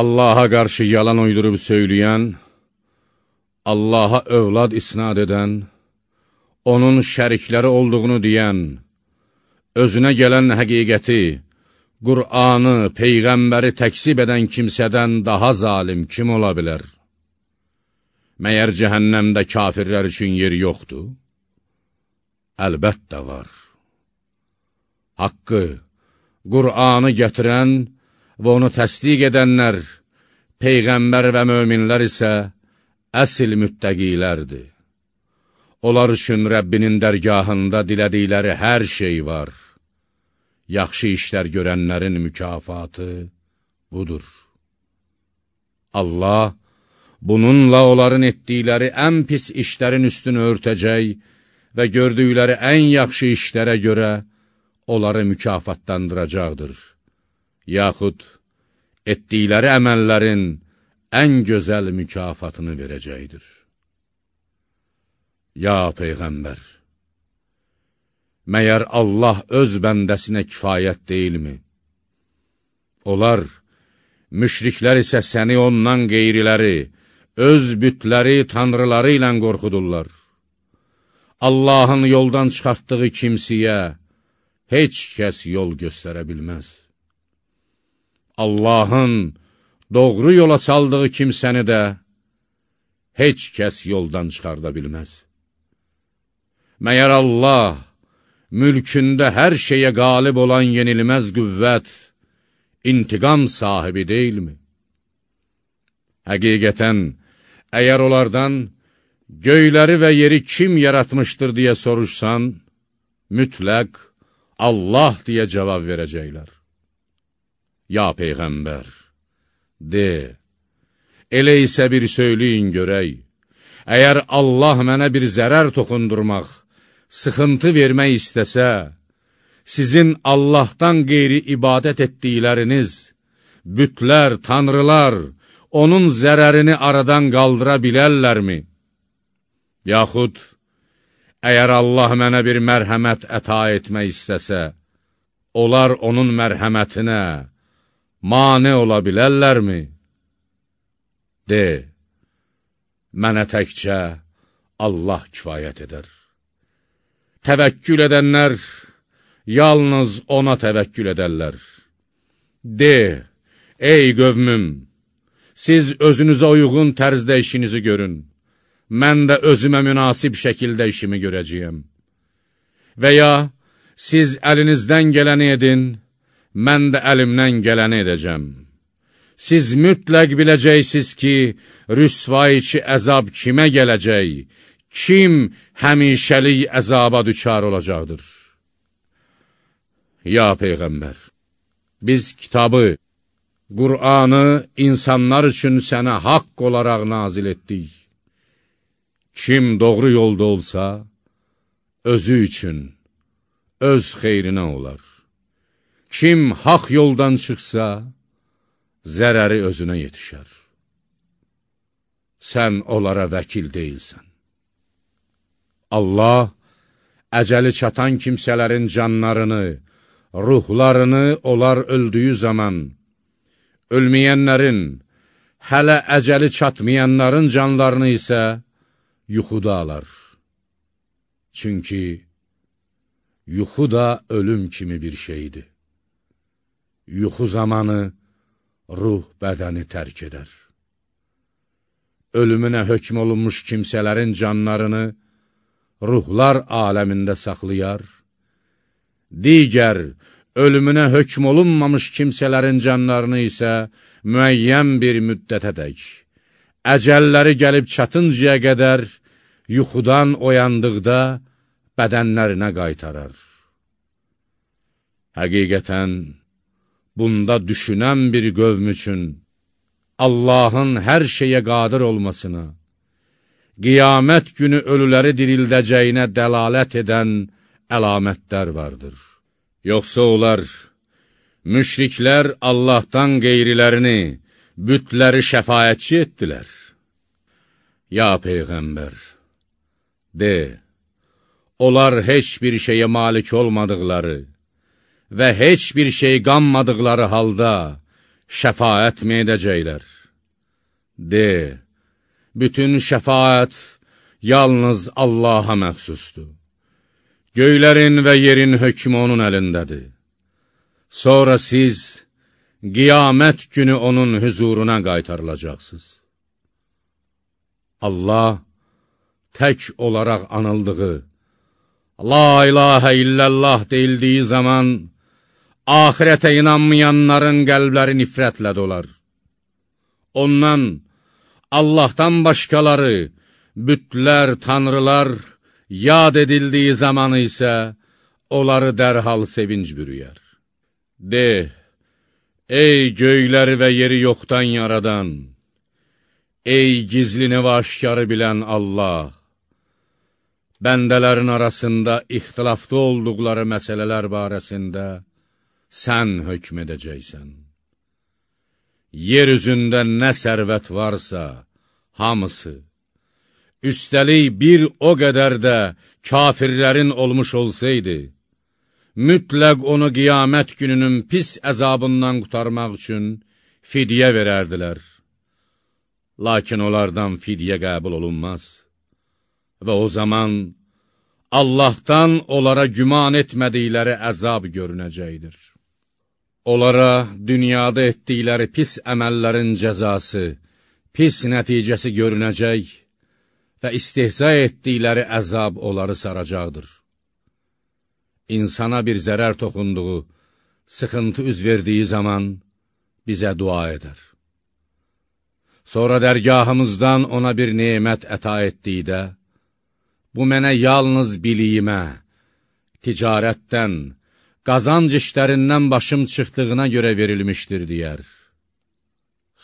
Allaha qarşı yalan uydurub söyləyən, Allaha övlad isnad edən, onun şərikləri olduğunu deyən, özünə gələn həqiqəti, Qur'anı, Peyğəmbəri təksib edən kimsədən daha zalim kim ola bilər? Məyər cəhənnəmdə kafirlər üçün yer yoxdur? Əlbəttə var. Haqqı, Qur'anı gətirən və onu təsdiq edənlər, Peyğəmbər və möminlər isə əsil müttəqilərdir. Onlar üçün Rəbbinin dərgahında dilədikləri hər şey var. Yaxşı işlər görənlərin mükafatı budur. Allah bununla onların etdikləri ən pis işlərin üstünü örtəcək və gördükləri ən yaxşı işlərə görə onları mükafatlandıracaqdır. Yaxud etdikləri əməllərin ən gözəl mükafatını verəcəkdir. Ya Peyğəmbər! Məyər Allah öz bəndəsinə kifayət deyilmi? Onlar, müşriklər isə səni ondan qeyriləri, öz bütləri, tanrıları ilə qorxudurlar. Allahın yoldan çıxartdığı kimsiyə heç kəs yol göstərə bilməz. Allahın doğru yola saldığı kimsəni də heç kəs yoldan çıxarda bilməz. Məyər Allah mülkündə hər şeyə qalib olan yenilməz qüvvət, intiqam sahibi deyilmi? Həqiqətən, əgər onlardan göyləri və yeri kim yaratmışdır deyə soruşsan, mütləq Allah deyə cavab verəcəklər. Ya Peyğəmbər, de, elə isə bir söyləyin görək, əgər Allah mənə bir zərər toxundurmaq, sıxıntı vermək istəsə, sizin Allahdan qeyri ibadət etdikləriniz, bütlər, tanrılar, onun zərərini aradan qaldıra bilərlərmi? Yaxud, əgər Allah mənə bir mərhəmət əta etmək istəsə, onlar onun mərhəmətinə mane ola bilərlərmi? De, mənə təkcə Allah kifayət edər. Təvəkkül edənlər yalnız ona təvəkkül edərlər. De, ey qövmüm, siz özünüzə uyğun tərzdə işinizi görün, mən də özümə münasib şəkildə işimi görəcəyəm. Və ya, siz əlinizdən gələni edin, mən də əlimdən gələni edəcəm. Siz mütləq biləcəksiniz ki, rüsvayçı əzab kimə gələcək, kim həmişəlik əzaba düçar olacaqdır? Ya Peyğəmbər, biz kitabı, Qur'anı insanlar üçün sənə haqq olaraq nazil etdik. Kim doğru yolda olsa, özü üçün, öz xeyrinə olar. Kim haq yoldan çıxsa, zərəri özünə yetişər. Sən onlara vəkil deyilsən. Allah əcəli çatan kimsələrin canlarını, ruhlarını onlar öldüyü zaman, ölməyənlərin, hələ əcəli çatmayanların canlarını isə yuxuda alar. Çünki yuxu da ölüm kimi bir şeydir. Yuxu zamanı ruh bədəni tərk edər. Ölümünə hökm olunmuş kimsələrin canlarını, ruhlar aləmində saxlayar, digər ölümünə hökm olunmamış kimsələrin canlarını isə müəyyən bir müddətədək, əcəlləri gəlib çatıncaya qədər yuxudan oyandıqda bədənlərinə qaytarar. Həqiqətən, bunda düşünən bir qövm üçün Allahın hər şeyə qadir olmasına, qiyamət günü ölüləri dirildəcəyinə dəlalət edən əlamətlər vardır. Yoxsa onlar, müşriklər Allahdan qeyrilərini, bütləri şəfayətçi etdilər. Ya Peyğəmbər, de, onlar heç bir şeyə malik olmadıqları və heç bir şey qanmadıqları halda şəfaət mi edəcəklər? De, bütün şəfaət yalnız Allaha məxsusdur. Göylərin və yerin hökmü onun əlindədir. Sonra siz qiyamət günü onun hüzuruna qaytarılacaqsınız. Allah tək olaraq anıldığı, La ilahə illallah deyildiyi zaman, ahirətə inanmayanların qəlbləri nifrətlə dolar. Ondan, Allahdan başqaları, bütlər, tanrılar, yad edildiyi zamanı isə onları dərhal sevinc bürüyər. De, ey göyləri və yeri yoxdan yaradan, ey gizlini və aşkarı bilən Allah, bəndələrin arasında ixtilafda olduqları məsələlər barəsində sən hökm edəcəksən. Yer üzündə nə sərvət varsa, hamısı, üstəlik bir o qədər də kafirlərin olmuş olsaydı, mütləq onu qiyamət gününün pis əzabından qutarmaq üçün fidyə verərdilər. Lakin onlardan fidyə qəbul olunmaz və o zaman Allahdan onlara güman etmədikləri əzab görünəcəkdir. Onlara dünyada etdikləri pis əməllərin cəzası, pis nəticəsi görünəcək və istihza etdikləri əzab onları saracaqdır. İnsana bir zərər toxunduğu, sıxıntı üz verdiyi zaman bizə dua edər. Sonra dərgahımızdan ona bir nemət əta etdikdə, bu mənə yalnız biliyimə, ticarətdən, qazanc işlərindən başım çıxdığına görə verilmişdir, deyər.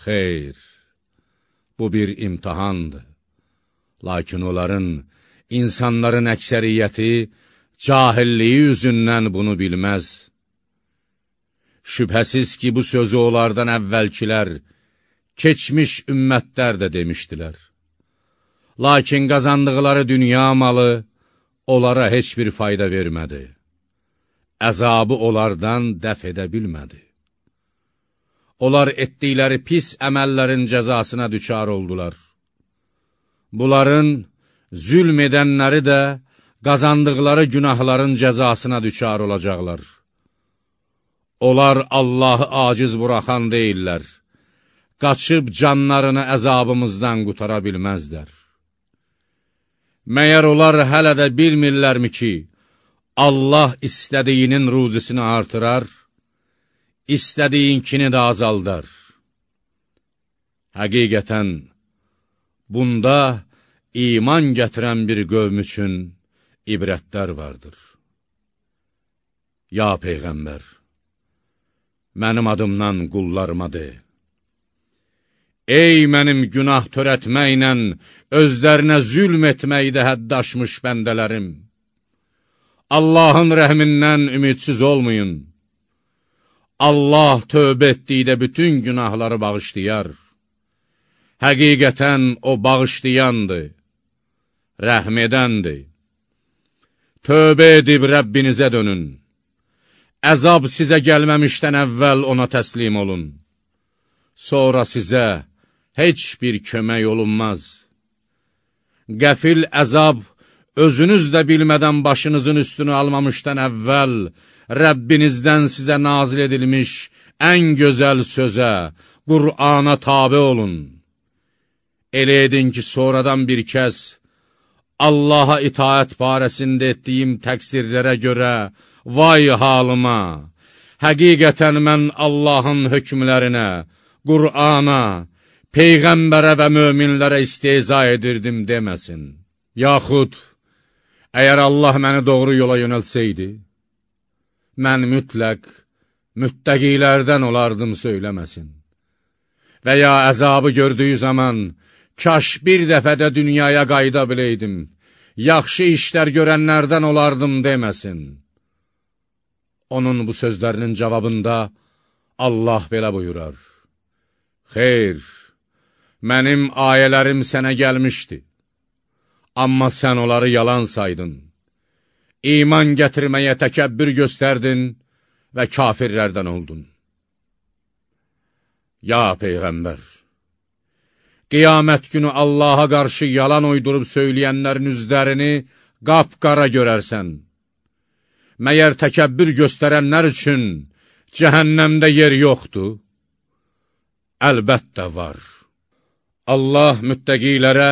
Xeyr, bu bir imtihandır. Lakin onların, insanların əksəriyyəti cahilliyi üzündən bunu bilməz. Şübhəsiz ki, bu sözü onlardan əvvəlkilər, keçmiş ümmətlər də demişdilər. Lakin qazandıqları dünya malı onlara heç bir fayda vermədi. Əzabı onlardan dəf edə bilmədi. Onlar etdikləri pis əməllərin cəzasına düçar oldular. Bunların zülm edənləri də qazandıqları günahların cəzasına düçar olacaqlar. Onlar Allahı aciz buraxan deyirlər, qaçıb canlarını əzabımızdan qutara bilməzlər. Məyər onlar hələ də bilmirlərmi ki, Allah istədiyinin ruzisini artırar, istədiyinkini də azaldar. Həqiqətən, bunda iman gətirən bir qövm üçün ibrətlər vardır. Ya Peyğəmbər, mənim adımdan qullarıma de. Ey mənim günah törətməklə, özlərinə zülm etməkdə həddaşmış bəndələrim! Allahın rəhmindən ümidsiz olmayın. Allah tövbə etdikdə bütün günahları bağışlayar. Həqiqətən o bağışlayandır, rəhm edəndir. Tövbə edib Rəbbinizə dönün. Əzab sizə gəlməmişdən əvvəl ona təslim olun. Sonra sizə heç bir kömək olunmaz. Qəfil əzab özünüz də bilmədən başınızın üstünü almamışdan əvvəl Rəbbinizdən sizə nazil edilmiş ən gözəl sözə, Qur'ana tabi olun. Elə edin ki, sonradan bir kəs, Allaha itaət barəsində etdiyim təqsirlərə görə, vay halıma, həqiqətən mən Allahın hökmlərinə, Qur'ana, Peyğəmbərə və möminlərə isteza edirdim deməsin. Yaxud, əgər Allah məni doğru yola yönəlsəydi, mən mütləq, müttəqilərdən olardım söyləməsin. Və ya əzabı gördüyü zaman, Kaş bir dəfə də dünyaya qayda biləydim, yaxşı işlər görənlərdən olardım deməsin. Onun bu sözlərinin cavabında Allah belə buyurar. Xeyr, mənim ayələrim sənə gəlmişdi, amma sən onları yalan saydın. İman gətirməyə təkəbbür göstərdin və kafirlərdən oldun. Ya Peyğəmbər, qiyamət günü Allaha qarşı yalan uydurub söyləyənlərin üzlərini qapqara görərsən. Məyər təkəbbür göstərənlər üçün cəhənnəmdə yer yoxdur? Əlbəttə var. Allah müttəqilərə,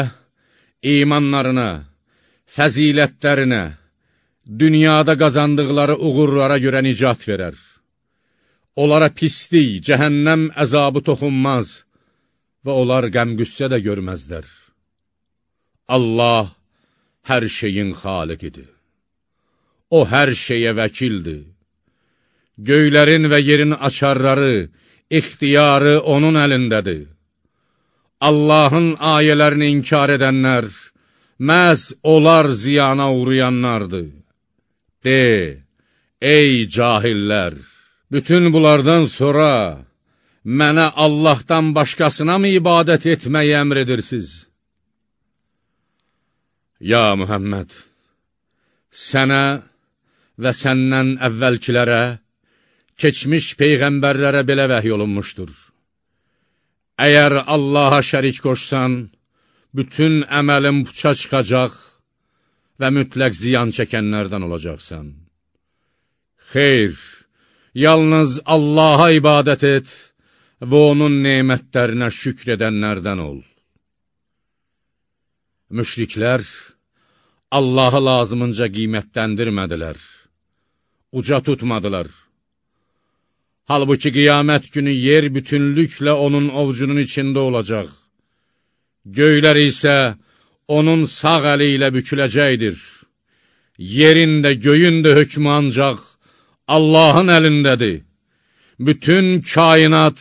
imanlarına, fəzilətlərinə, dünyada qazandıqları uğurlara görə nicat verər. Onlara pislik, cəhənnəm əzabı toxunmaz və onlar qəm-qüssə də görməzlər. Allah hər şeyin xaliqidir. O hər şeyə vəkildir. Göylərin və yerin açarları, ixtiyarı onun əlindədir. Allahın ayələrini inkar edənlər, məhz onlar ziyana uğrayanlardır. De, ey cahillər! Bütün bunlardan sonra mənə Allahdan başqasına mı ibadət etməyi əmr edirsiniz? Ya Mühəmməd, sənə və səndən əvvəlkilərə, keçmiş peyğəmbərlərə belə vəhy olunmuşdur. Əgər Allaha şərik qoşsan, bütün əməlin puça çıxacaq və mütləq ziyan çəkənlərdən olacaqsan. Xeyr, Yalnız Allaha ibadət et və onun nemətlərinə şükr edənlərdən ol. Müşriklər Allahı lazımınca qiymətləndirmədilər, uca tutmadılar. Halbuki qiyamət günü yer bütünlüklə onun ovcunun içində olacaq. Göylər isə onun sağ əli ilə büküləcəkdir. Yerin də, göyün də hökmü ancaq Allahın əlindədir. Bütün kainat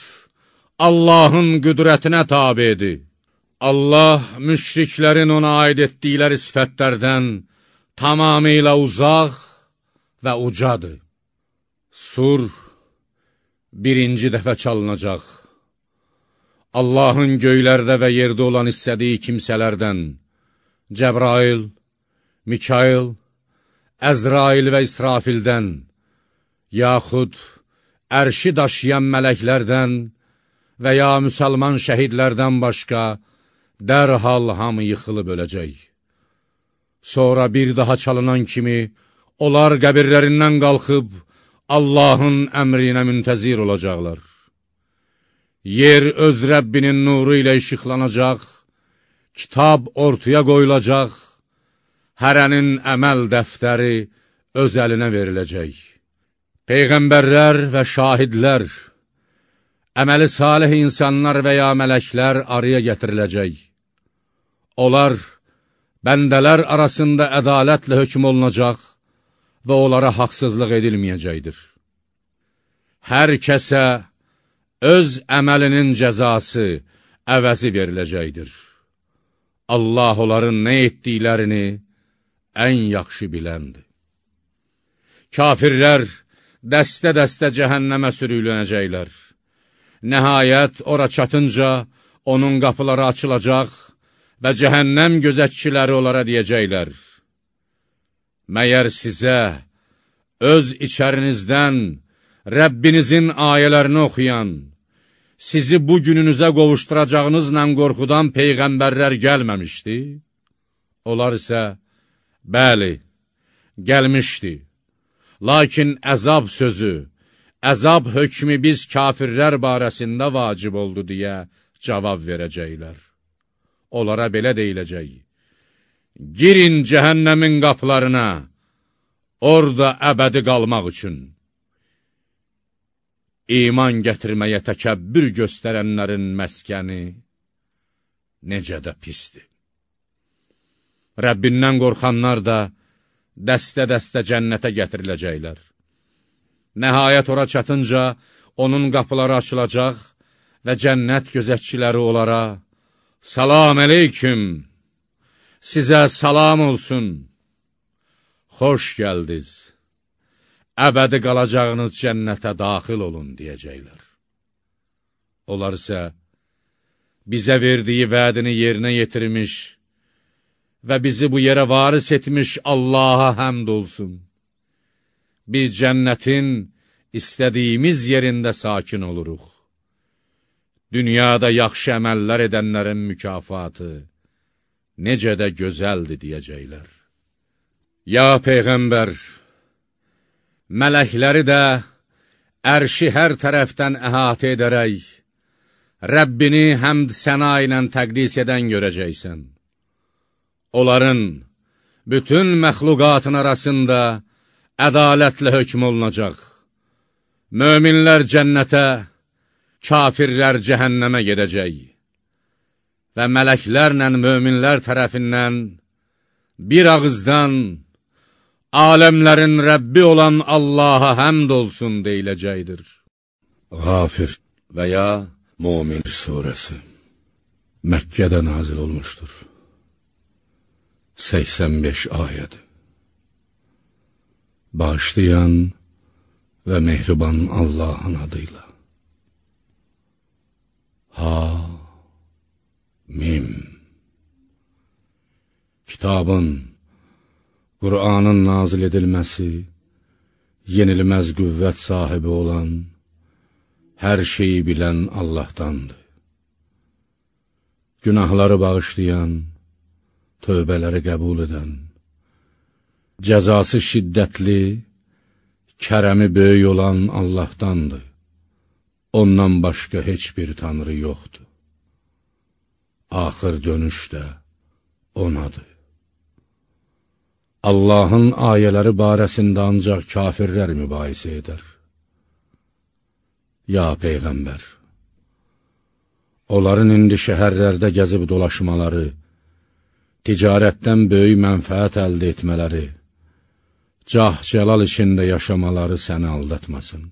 Allahın qüdrətinə tabidir. Allah müşriklərin ona aid etdikləri sifətlərdən tamamilə uzaq və ucadır. Sur birinci dəfə çalınacaq. Allahın göylərdə və yerdə olan istədiyi kimsələrdən Cəbrail, Mikail, Əzrail və İsrafildən yaxud ərşi daşıyan mələklərdən və ya müsəlman şəhidlərdən başqa dərhal hamı yıxılıb öləcək. Sonra bir daha çalınan kimi, onlar qəbirlərindən qalxıb, Allahın əmrinə müntəzir olacaqlar. Yer öz Rəbbinin nuru ilə işıqlanacaq, kitab ortaya qoyulacaq, hərənin əməl dəftəri öz əlinə veriləcək. Peyğəmbərlər və şahidlər, əməli salih insanlar və ya mələklər araya gətiriləcək. Onlar, bəndələr arasında ədalətlə hökum olunacaq və onlara haqsızlıq edilməyəcəkdir. Hər kəsə öz əməlinin cəzası, əvəzi veriləcəkdir. Allah onların nə etdiklərini ən yaxşı biləndir. Kafirlər, dəstə-dəstə cəhənnəmə sürüylənəcəklər. Nəhayət, ora çatınca, onun qapıları açılacaq və cəhənnəm gözətçiləri onlara deyəcəklər. Məyər sizə, öz içərinizdən Rəbbinizin ayələrini oxuyan, sizi bu gününüzə qovuşturacağınızla qorxudan Peyğəmbərlər gəlməmişdi? Onlar isə, bəli, gəlmişdi. Lakin əzab sözü, əzab hökmü biz kafirlər barəsində vacib oldu deyə cavab verəcəklər. Onlara belə deyiləcək, girin cəhənnəmin qapılarına, orada əbədi qalmaq üçün. İman gətirməyə təkəbbür göstərənlərin məskəni necə də pisdir. Rəbbindən qorxanlar da, dəstə-dəstə cənnətə gətiriləcəklər. Nəhayət ora çatınca, onun qapıları açılacaq və cənnət gözətçiləri onlara, Salam əleyküm, sizə salam olsun, xoş gəldiz, əbədi qalacağınız cənnətə daxil olun, deyəcəklər. Onlar isə, bizə verdiyi vədini yerinə yetirmiş, və bizi bu yerə varis etmiş Allaha həmd olsun. Biz cənnətin istədiyimiz yerində sakin oluruq. dünyada yaxşı əməllər edənlərin mükafatı necə də gözəldir deyəcəklər. Ya Peyğəmbər, mələkləri də ərşi hər tərəfdən əhatə edərək, Rəbbini həmd səna ilə təqdis edən görəcəksən. Onların bütün məxluqatın arasında ədalətlə hökm olunacaq. Möminlər cənnətə, kafirlər cəhənnəmə gedəcək və mələklərlə möminlər tərəfindən bir ağızdan aləmlərin Rəbbi olan Allaha həmd olsun deyiləcəkdir. Qafir və ya Mumin surəsi Məkkədə nazil olmuşdur. 85 ayəd. Bağışlayan və mehriban Allahın adıyla. Ha Mim Kitabın, Qur'anın nazil edilməsi, yenilməz qüvvət sahibi olan, hər şeyi bilən Allahdandır. Günahları bağışlayan, tövbələri qəbul edən, cəzası şiddətli, kərəmi böyük olan Allahdandır. Ondan başqa heç bir tanrı yoxdur. Axır dönüş də onadır. Allahın ayələri barəsində ancaq kafirlər mübahisə edər. Ya Peyğəmbər! Onların indi şəhərlərdə gəzib dolaşmaları, ticarətdən böyük mənfəət əldə etmələri, cah-cəlal içində yaşamaları səni aldatmasın.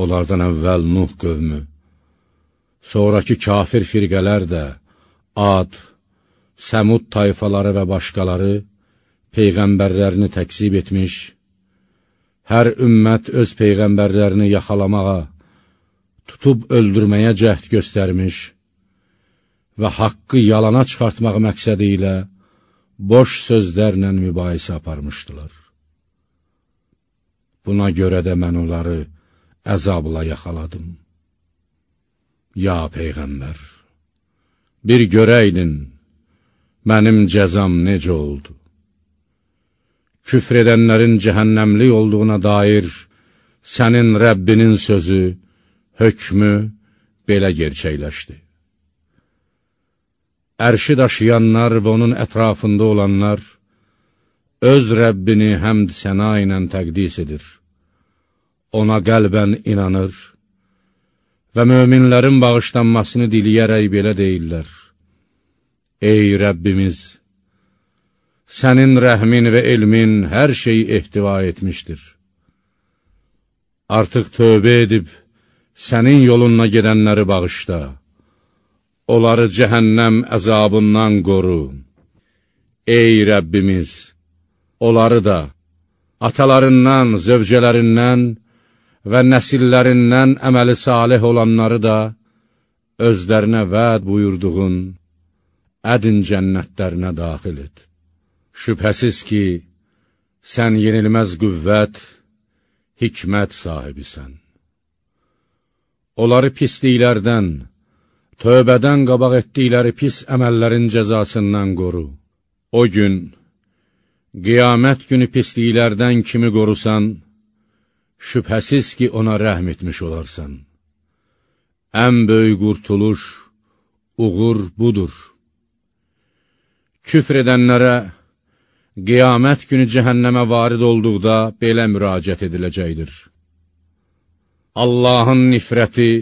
Onlardan əvvəl Nuh qövmü, sonraki kafir firqələr də, Ad, Səmud tayfaları və başqaları Peyğəmbərlərini təksib etmiş, hər ümmət öz Peyğəmbərlərini yaxalamağa, tutub öldürməyə cəhd göstərmiş və haqqı yalana çıxartmaq məqsədi ilə boş sözlərlə mübahisə aparmışdılar. Buna görə də mən onları əzabla yaxaladım. Ya Peyğəmbər, bir görəydin, mənim cəzam necə oldu? Küfr edənlərin cəhənnəmli olduğuna dair sənin Rəbbinin sözü, hökmü belə gerçəkləşdi. Ərşi daşıyanlar və onun ətrafında olanlar öz Rəbbini həmd səna ilə təqdis edir. Ona qəlbən inanır və möminlərin bağışlanmasını diliyərək belə deyirlər. Ey Rəbbimiz! Sənin rəhmin və elmin hər şeyi ehtiva etmişdir. Artıq tövbə edib, sənin yolunla gedənləri bağışla onları cəhənnəm əzabından qoru. Ey Rəbbimiz, onları da, atalarından, zövcələrindən və nəsillərindən əməli salih olanları da, özlərinə vəd buyurduğun ədin cənnətlərinə daxil et. Şübhəsiz ki, sən yenilməz qüvvət, hikmət sahibisən. Onları pisliklərdən, tövbədən qabaq etdikləri pis əməllərin cəzasından qoru. O gün, qiyamət günü pisliklərdən kimi qorusan, şübhəsiz ki, ona rəhm etmiş olarsan. Ən böyük qurtuluş, uğur budur. Küfr edənlərə, qiyamət günü cəhənnəmə varid olduqda belə müraciət ediləcəkdir. Allahın nifrəti,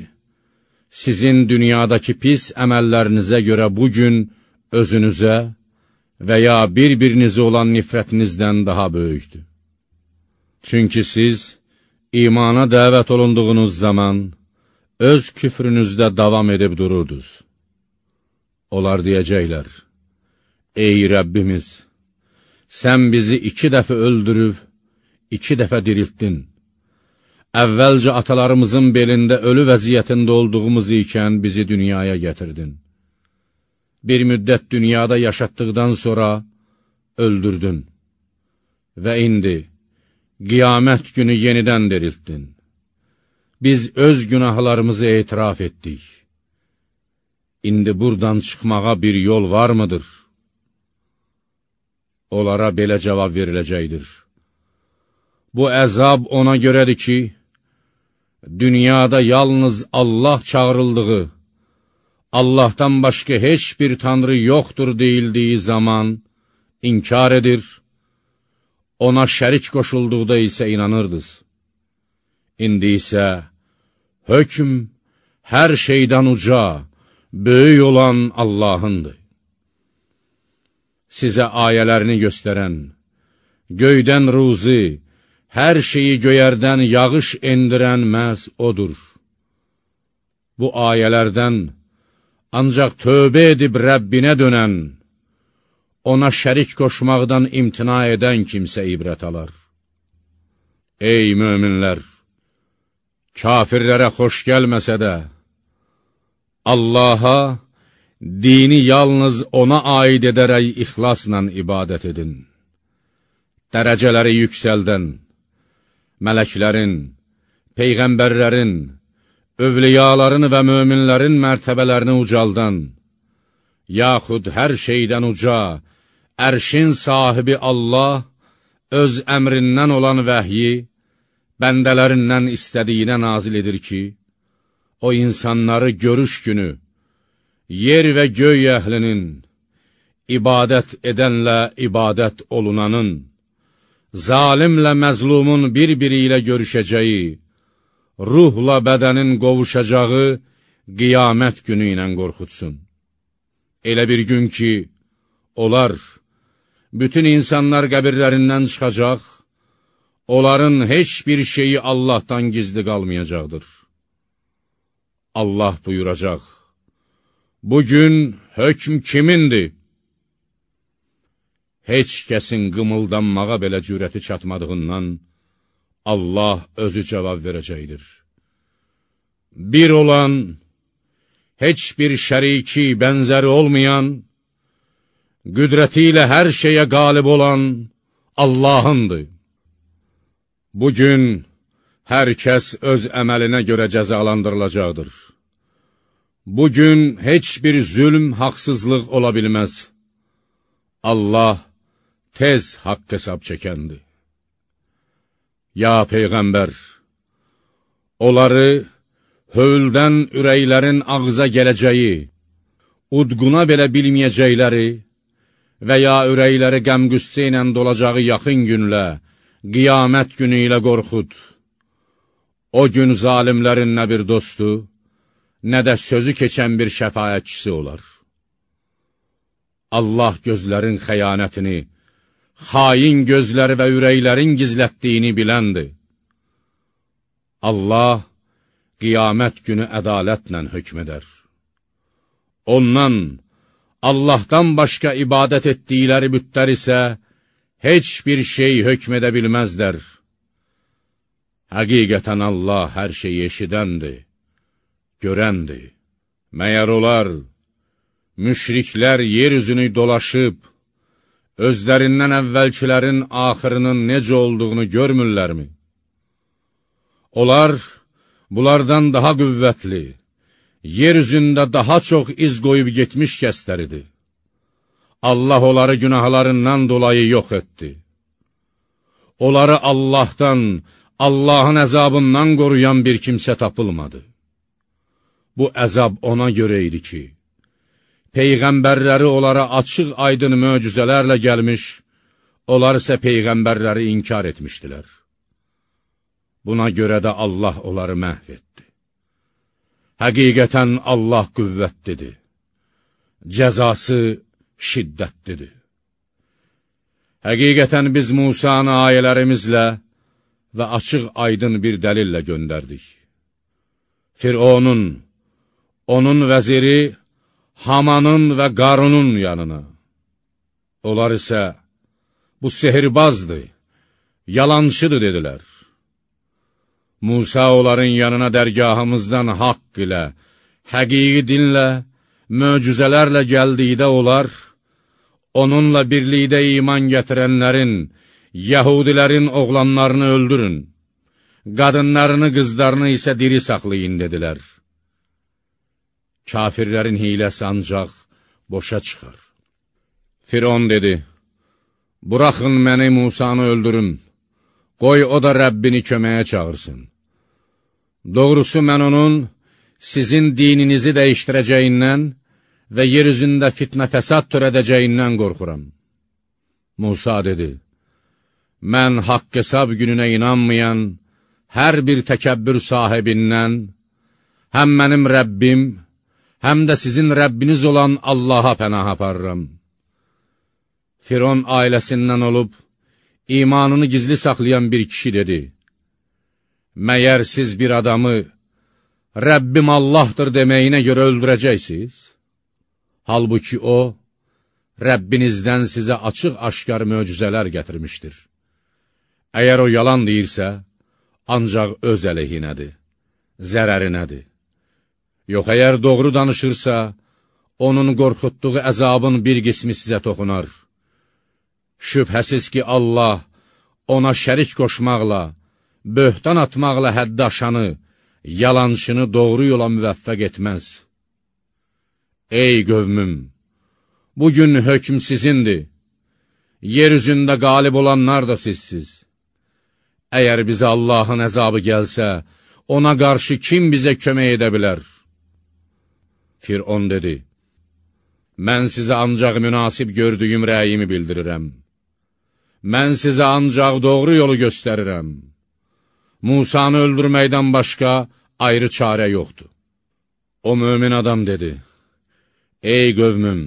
sizin dünyadakı pis əməllərinizə görə bugün özünüzə və ya bir-birinizə olan nifrətinizdən daha böyükdür. Çünki siz imana dəvət olunduğunuz zaman öz küfrünüzdə davam edib dururdunuz. Onlar deyəcəklər, Ey Rəbbimiz, sən bizi iki dəfə öldürüb, iki dəfə diriltdin. Əvvəlcə atalarımızın belində ölü vəziyyətində olduğumuz ikən bizi dünyaya gətirdin. Bir müddət dünyada yaşatdıqdan sonra öldürdün və indi qiyamət günü yenidən diriltdin. biz öz günahlarımızı etiraf etdik. İndi buradan çıxmağa bir yol var mıdır? Onlara belə cavab veriləcəkdir. Bu əzab ona görədir ki, dünyada yalnız Allah çağırıldığı, Allahdan başqa heç bir tanrı yoxdur deyildiyi zaman inkar edir, ona şərik qoşulduqda isə inanırdız. İndi isə hökm hər şeydən uca, böyük olan Allahındır. Sizə ayələrini göstərən, göydən ruzi, hər şeyi göyərdən yağış endirən məhz odur. Bu ayələrdən ancaq tövbə edib Rəbbinə dönən, ona şərik qoşmaqdan imtina edən kimsə ibrət alar. Ey möminlər! Kafirlərə xoş gəlməsə də, Allaha, dini yalnız ona aid edərək ixlasla ibadət edin. Dərəcələri yüksəldən, mələklərin, peyğəmbərlərin, övliyaların və möminlərin mərtəbələrini ucaldan, yaxud hər şeydən uca, ərşin sahibi Allah öz əmrindən olan vəhyi bəndələrindən istədiyinə nazil edir ki, o insanları görüş günü, yer və göy əhlinin, ibadət edənlə ibadət olunanın, zalimlə məzlumun bir-biri ilə görüşəcəyi, ruhla bədənin qovuşacağı qiyamət günü ilə qorxutsun. Elə bir gün ki, onlar, bütün insanlar qəbirlərindən çıxacaq, onların heç bir şeyi Allahdan gizli qalmayacaqdır. Allah buyuracaq, Bugün hökm kimindir? Heç kəsin qımıldanmağa belə cürəti çatmadığından, Allah özü cavab verəcəkdir. Bir olan, heç bir şəriki, bənzəri olmayan, qüdrəti ilə hər şeyə qalib olan Allahındır. Bugün hər kəs öz əməlinə görə cəzalandırılacaqdır. Bugün heç bir zülm, haqsızlıq ola bilməz. Allah tez haqq hesab çəkəndir. Ya Peyğəmbər, onları hövldən ürəklərin ağıza gələcəyi, udquna belə bilməyəcəkləri və ya ürəkləri qəmqüssə ilə dolacağı yaxın günlə, qiyamət günü ilə qorxud. O gün zalimlərin nə bir dostu, nə də sözü keçən bir şəfayətçisi olar. Allah gözlərin xəyanətini, xain gözləri və ürəklərin gizlətdiyini biləndir. Allah qiyamət günü ədalətlə hökm edər. Ondan, Allahdan başqa ibadət etdikləri bütlər isə heç bir şey hökm edə bilməzlər. Həqiqətən Allah hər şeyi eşidəndir, görəndir. Məyər olar, müşriklər yer üzünü dolaşıb, özlərindən əvvəlkilərin axırının necə olduğunu görmürlərmi? Onlar, bunlardan daha qüvvətli, yer üzündə daha çox iz qoyub getmiş kəsləridir. Allah onları günahlarından dolayı yox etdi. Onları Allahdan, Allahın əzabından qoruyan bir kimsə tapılmadı. Bu əzab ona görə idi ki, Peyğəmbərləri onlara açıq aydın möcüzələrlə gəlmiş, onlar isə Peyğəmbərləri inkar etmişdilər. Buna görə də Allah onları məhv etdi. Həqiqətən Allah qüvvətlidir, cəzası şiddətlidir. Həqiqətən biz Musanı ayələrimizlə və açıq aydın bir dəlillə göndərdik. Fironun, onun vəziri Hamanın və Qarunun yanına. Onlar isə, bu sehirbazdır, yalancıdır, dedilər. Musa onların yanına dərgahımızdan haqq ilə, həqiqi dinlə, möcüzələrlə gəldikdə onlar, onunla birlikdə iman gətirənlərin, yəhudilərin oğlanlarını öldürün qadınlarını, qızlarını isə diri saxlayın, dedilər. Kafirlərin hiləsi ancaq boşa çıxar. Firon dedi, Buraxın məni Musanı öldürün, qoy o da Rəbbini köməyə çağırsın. Doğrusu mən onun sizin dininizi dəyişdirəcəyindən və yer üzündə fitnə fəsad törədəcəyindən qorxuram. Musa dedi, mən haqq hesab gününə inanmayan hər bir təkəbbür sahibindən, həm mənim Rəbbim, həm də sizin Rəbbiniz olan Allaha pənah aparıram. Firon ailəsindən olub, imanını gizli saxlayan bir kişi dedi, Məyər siz bir adamı Rəbbim Allahdır deməyinə görə öldürəcəksiniz? Halbuki o, Rəbbinizdən sizə açıq-aşkar möcüzələr gətirmişdir. Əgər o yalan deyirsə, ancaq öz əleyhinədir, zərərinədir. Yox, əgər doğru danışırsa, onun qorxutduğu əzabın bir qismi sizə toxunar. Şübhəsiz ki, Allah ona şərik qoşmaqla, böhtan atmaqla həddə aşanı, yalançını doğru yola müvəffəq etməz. Ey qövmüm! Bugün hökm sizindir. Yer üzündə qalib olanlar da sizsiz. Əgər bizə Allahın əzabı gəlsə, ona qarşı kim bizə kömək edə bilər? Firon dedi, Mən sizə ancaq münasib gördüyüm rəyimi bildirirəm. Mən sizə ancaq doğru yolu göstərirəm. Musanı öldürməkdən başqa ayrı çarə yoxdur. O mömin adam dedi, Ey qövmüm,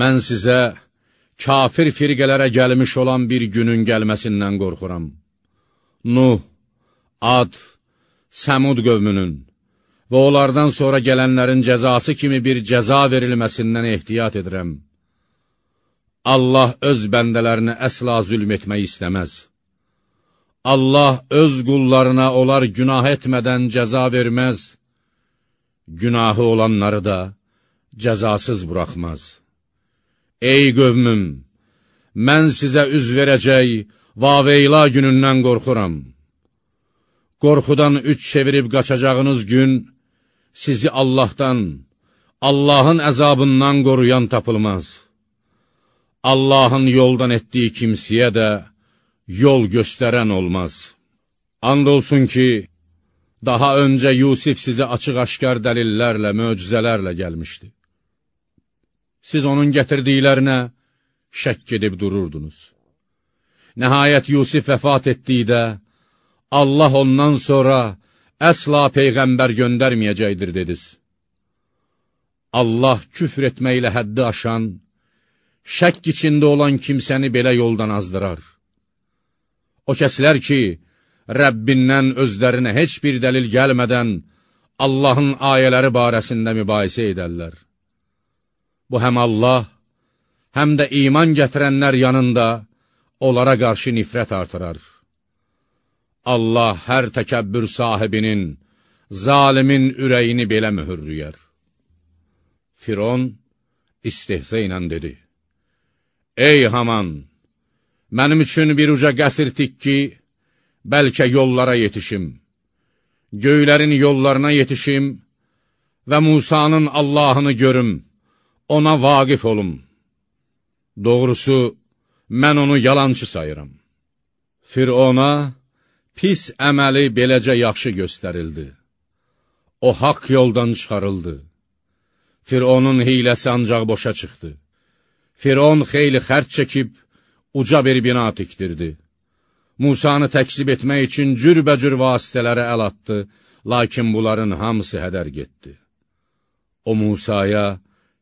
mən sizə kafir firqələrə gəlmiş olan bir günün gəlməsindən qorxuram. Nuh, Ad, Səmud qövmünün və onlardan sonra gələnlərin cəzası kimi bir cəza verilməsindən ehtiyat edirəm. Allah öz bəndələrinə əsla zülm etmək istəməz. Allah öz qullarına onlar günah etmədən cəza verməz, günahı olanları da cəzasız buraxmaz. Ey qövmüm, mən sizə üz verəcək Vaveyla günündən qorxuram. Qorxudan üç çevirib qaçacağınız gün sizi Allahdan, Allahın əzabından qoruyan tapılmaz. Allahın yoldan etdiyi kimsiyə də yol göstərən olmaz. And olsun ki, daha öncə Yusif sizə açıq-aşkar dəlillərlə, möcüzələrlə gəlmişdi. Siz onun gətirdiklərinə şəkk edib dururdunuz. Nəhayət Yusif vəfat etdikdə, Allah ondan sonra əsla Peyğəmbər göndərməyəcəkdir, dediniz. Allah küfr etməklə həddi aşan, şəkk içində olan kimsəni belə yoldan azdırar. O kəslər ki, Rəbbindən özlərinə heç bir dəlil gəlmədən Allahın ayələri barəsində mübahisə edərlər. Bu həm Allah, həm də iman gətirənlər yanında onlara qarşı nifrət artırar. Allah hər təkəbbür sahibinin, zalimin ürəyini belə mühürrüyər. Firon istihsə ilə dedi, Ey Haman, mənim üçün bir uca qəsr tik ki, bəlkə yollara yetişim, göylərin yollarına yetişim və Musanın Allahını görüm, ona vaqif olum. Doğrusu, mən onu yalancı sayıram. Firona pis əməli beləcə yaxşı göstərildi. O haqq yoldan çıxarıldı. Fironun hiləsi ancaq boşa çıxdı. Firon xeyli xərç çəkib, uca bir bina tikdirdi. Musanı təksib etmək üçün cürbəcür vasitələrə əl atdı, lakin bunların hamısı hədər getdi. O Musaya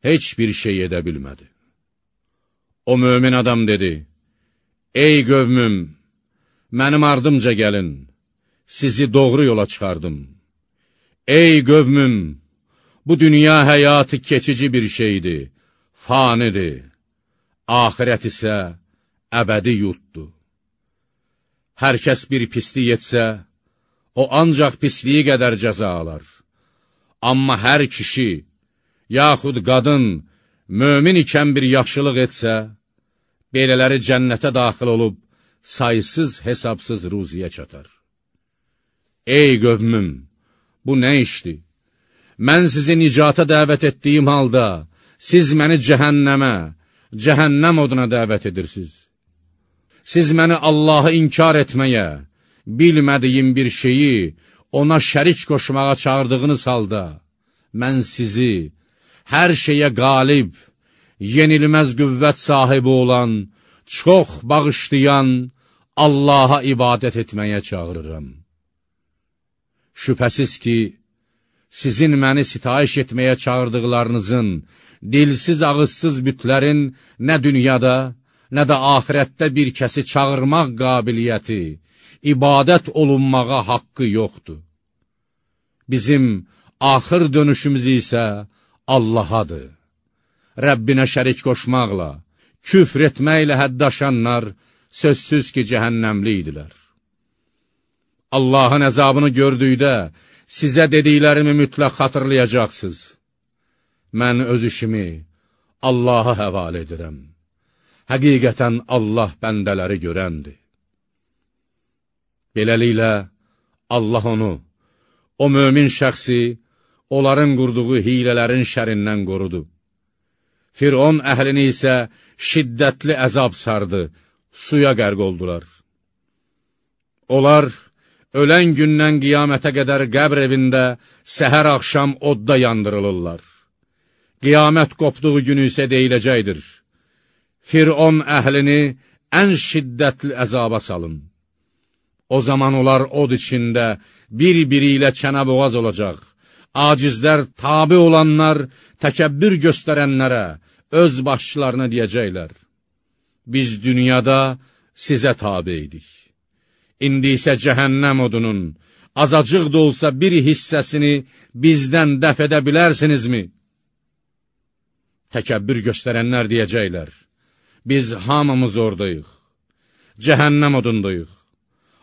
heç bir şey edə bilmədi. O mömin adam dedi, Ey qövmüm, mənim ardımca gəlin, sizi doğru yola çıxardım. Ey qövmüm, bu dünya həyatı keçici bir şeydir, fanidir axirət isə əbədi yurtdur. Hər kəs bir pislik etsə, o ancaq pisliyi qədər cəza alar. Amma hər kişi, yaxud qadın, mömin ikən bir yaxşılıq etsə, belələri cənnətə daxil olub, saysız hesabsız ruziyə çatar. Ey qövmüm, bu nə işdir? Mən sizi nicata dəvət etdiyim halda, siz məni cəhənnəmə, cəhənnəm oduna dəvət edirsiniz. Siz məni Allahı inkar etməyə, bilmədiyim bir şeyi ona şərik qoşmağa çağırdığınız halda, mən sizi hər şeyə qalib, yenilməz qüvvət sahibi olan, çox bağışlayan Allaha ibadət etməyə çağırıram. Şübhəsiz ki, sizin məni sitayiş etməyə çağırdıqlarınızın, dilsiz ağızsız bütlərin nə dünyada, nə də ahirətdə bir kəsi çağırmaq qabiliyyəti, ibadət olunmağa haqqı yoxdur. Bizim axır dönüşümüz isə Allahadır. Rəbbinə şərik qoşmaqla, küfr etməklə həddaşanlar sözsüz ki, cəhənnəmli idilər. Allahın əzabını gördükdə, sizə dediklərimi mütləq xatırlayacaqsınız. Mən öz işimi Allaha həval edirəm. Həqiqətən Allah bəndələri görəndir. Beləliklə, Allah onu, o mömin şəxsi, onların qurduğu hilələrin şərindən qorudu. Firon əhlini isə şiddətli əzab sardı, suya qərq oldular. Onlar, ölən gündən qiyamətə qədər qəbr evində səhər axşam odda yandırılırlar. Qiyamət qopduğu günü isə deyiləcəkdir. Firon əhlini ən şiddətli əzaba salın. O zaman onlar od içində bir-biri ilə çənəboğaz olacaq. Acizlər, tabi olanlar, təkəbbür göstərənlərə, öz başçılarına deyəcəklər. Biz dünyada sizə tabi idik. İndi isə cəhənnəm odunun, azacıq da olsa bir hissəsini bizdən dəf edə bilərsinizmi? Təkəbbür göstərənlər deyəcəklər. Biz hamımız oradayıq. Cəhənnəm odundayıq.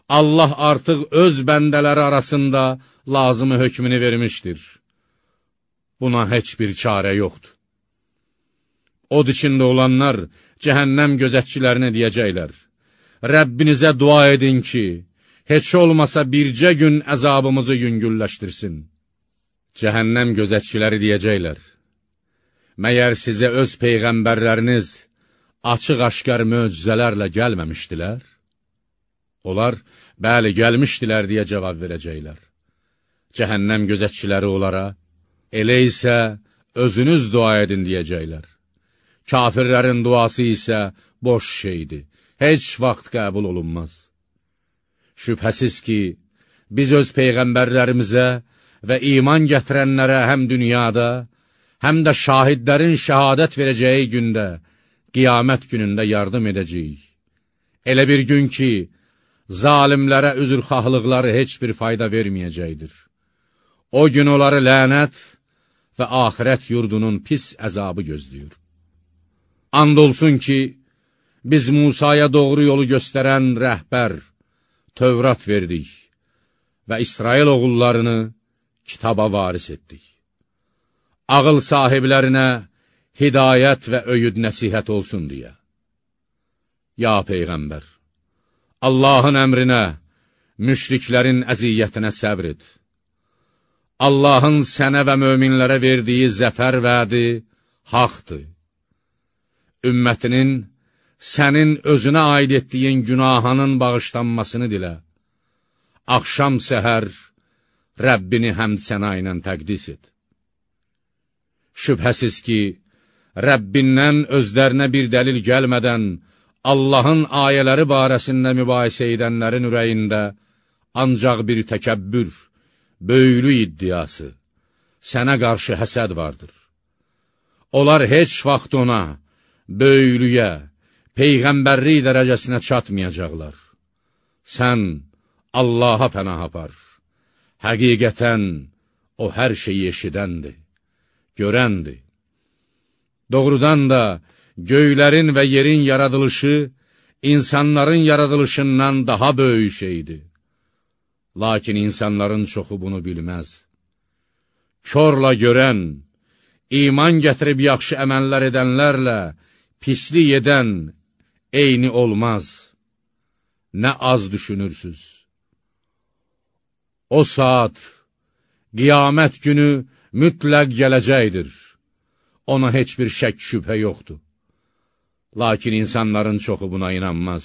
Allah artıq öz bəndələri arasında lazımı hökmünü vermişdir. Buna heç bir çarə yoxdur. Od içində olanlar cəhənnəm gözətçilərinə deyəcəklər. Rəbbinizə dua edin ki, heç olmasa bircə gün əzabımızı yüngülləşdirsin. Cəhənnəm gözətçiləri deyəcəklər. Məyər sizə öz peyğəmbərləriniz açıq-aşkar möcüzələrlə gəlməmişdilər? Onlar, bəli, gəlmişdilər deyə cavab verəcəklər. Cəhənnəm gözətçiləri onlara, elə isə özünüz dua edin deyəcəklər. Kafirlərin duası isə boş şeydir, heç vaxt qəbul olunmaz. Şübhəsiz ki, biz öz peyğəmbərlərimizə və iman gətirənlərə həm dünyada, həm də şahidlərin şəhadət verəcəyi gündə, qiyamət günündə yardım edəcəyik. Elə bir gün ki, zalimlərə üzrxahlıqları heç bir fayda verməyəcəkdir. O gün onları lənət və axirət yurdunun pis əzabı gözləyir. And olsun ki, biz Musaya doğru yolu göstərən rəhbər, Tövrat verdik və İsrail oğullarını kitaba varis etdik. Ağıl sahiblərinə hidayət və öyüd nəsihət olsun deyə. Ya Peyğəmbər! Allahın əmrinə, müşriklərin əziyyətinə səbr et. Allahın sənə və möminlərə verdiyi zəfər vədi haqdır. Ümmətinin sənin özünə aid etdiyin günahının bağışlanmasını dilə. Axşam səhər Rəbbini həmd sənə ilə təqdis et. Şübhəsiz ki, Rəbbindən özlərinə bir dəlil gəlmədən, Allahın ayələri barəsində mübahisə edənlərin ürəyində ancaq bir təkəbbür, böyülü iddiası, sənə qarşı həsəd vardır. Onlar heç vaxt ona, böyülüyə, peyğəmbərlik dərəcəsinə çatmayacaqlar. Sən Allaha pənah apar. Həqiqətən, o hər şeyi eşidəndir, görəndir. Doğrudan da, göylərin və yerin yaradılışı insanların yaradılışından daha böyük şeydir. Lakin insanların çoxu bunu bilməz. Körla görən, iman gətirib yaxşı əməllər edənlərlə pislik edən eyni olmaz. Nə az düşünürsüz. O saat, qiyamət günü mütləq gələcəkdir. Ona heç bir şək şübhə yoxdur. Lakin insanların çoxu buna inanmaz.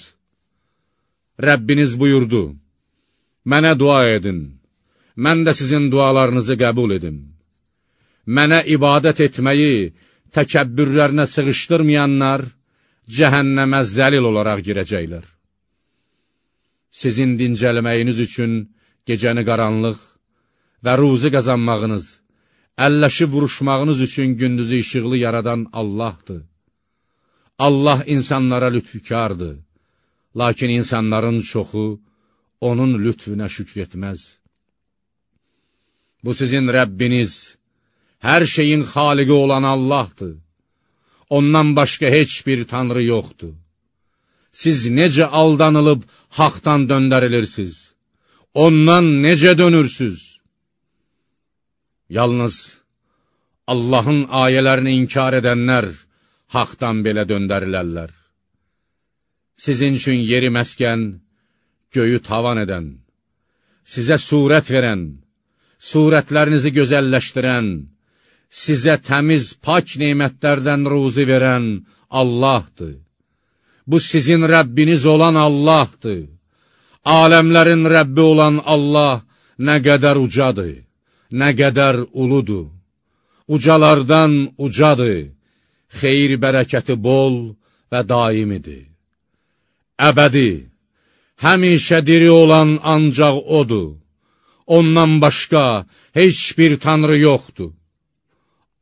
Rəbbiniz buyurdu, Mənə dua edin, mən də sizin dualarınızı qəbul edim. Mənə ibadət etməyi təkəbbürlərinə sığışdırmayanlar, cəhənnəmə zəlil olaraq girəcəklər. Sizin dincəlməyiniz üçün gecəni qaranlıq və ruzi qazanmağınız, əlləşib vuruşmağınız üçün gündüzü işıqlı yaradan Allahdır. Allah insanlara lütfükardır, lakin insanların çoxu onun lütfüne şükr etməz. Bu sizin Rəbbiniz, hər şeyin xaliqi olan Allahdır. Ondan başqa heç bir tanrı yoxdur. Siz necə aldanılıb haqdan döndərilirsiniz? Ondan necə dönürsüz? Yalnız Allahın ayələrini inkar edənlər haqdan belə döndərilərlər. Sizin üçün yeri məskən, göyü tavan edən, sizə surət verən, surətlərinizi gözəlləşdirən, sizə təmiz, pak neymətlərdən ruzi verən Allahdır. Bu sizin Rəbbiniz olan Allahdır. Aləmlərin Rəbbi olan Allah nə qədər ucadır, nə qədər uludur. Ucalardan ucadır, xeyir bərəkəti bol və daimidir. Əbədi, həmişə diri olan ancaq odur. Ondan başqa heç bir tanrı yoxdur.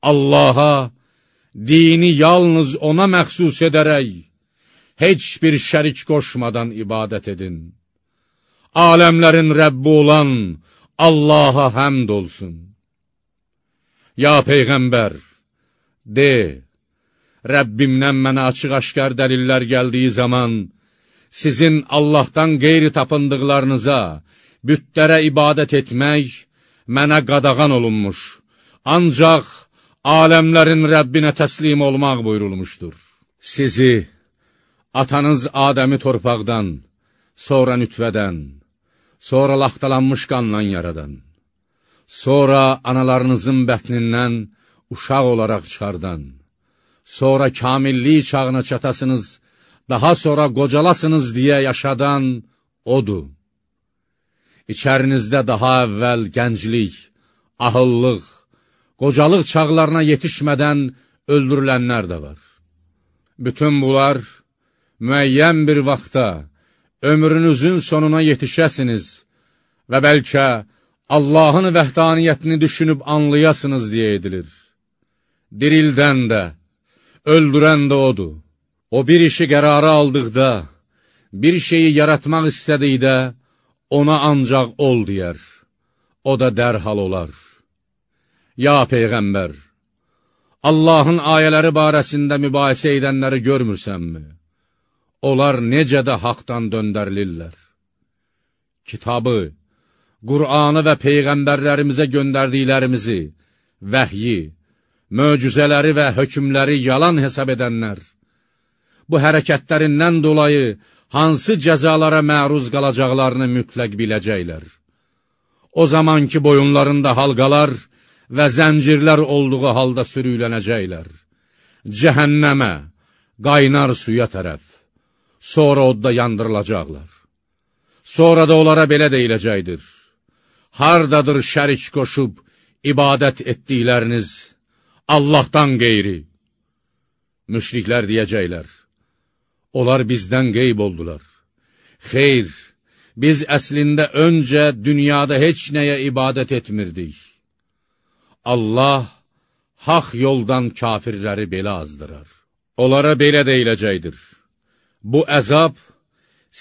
Allaha, dini yalnız ona məxsus edərək, heç bir şərik qoşmadan ibadət edin. Aləmlərin Rəbbi olan Allaha həmd olsun. Ya Peyğəmbər, de, Rəbbimdən mənə açıq-aşkar dəlillər gəldiyi zaman, sizin Allahdan qeyri tapındıqlarınıza, bütlərə ibadət etmək mənə qadağan olunmuş, ancaq aləmlərin Rəbbinə təslim olmaq buyurulmuşdur. Sizi, atanız Adəmi torpaqdan, sonra nütvədən, sonra laxtalanmış qanla yaradan, sonra analarınızın bətnindən uşaq olaraq çıxardan, sonra kamillik çağına çatasınız, daha sonra qocalasınız deyə yaşadan odur. İçərinizdə daha əvvəl gənclik, ahıllıq, qocalıq çağlarına yetişmədən öldürülənlər də var. Bütün bunlar müəyyən bir vaxtda ömrünüzün sonuna yetişəsiniz və bəlkə Allahın vəhdaniyyətini düşünüb anlayasınız deyə edilir. Dirildən də, öldürən də odur. O bir işi qərara aldıqda, bir şeyi yaratmaq istədikdə, ona ancaq ol deyər. O da dərhal olar. Ya Peyğəmbər, Allahın ayələri barəsində mübahisə edənləri görmürsənmi? Onlar necə də haqdan döndərilirlər. Kitabı, Qur'anı və Peyğəmbərlərimizə göndərdiklərimizi, vəhyi, möcüzələri və hökmləri yalan hesab edənlər, bu hərəkətlərindən dolayı hansı cəzalara məruz qalacaqlarını mütləq biləcəklər. O zaman ki, boyunlarında halqalar və zəncirlər olduğu halda sürüylənəcəklər. Cəhənnəmə, qaynar suya tərəf, sonra odda yandırılacaqlar. Sonra da onlara belə deyiləcəkdir. Hardadır şərik qoşub, ibadət etdikləriniz Allahdan qeyri? Müşriklər deyəcəklər. Onlar bizdən qeyb oldular. Xeyr, biz əslində öncə dünyada heç nəyə ibadət etmirdik. Allah haq yoldan kafirləri belə azdırar. Onlara belə deyiləcəkdir. Bu əzab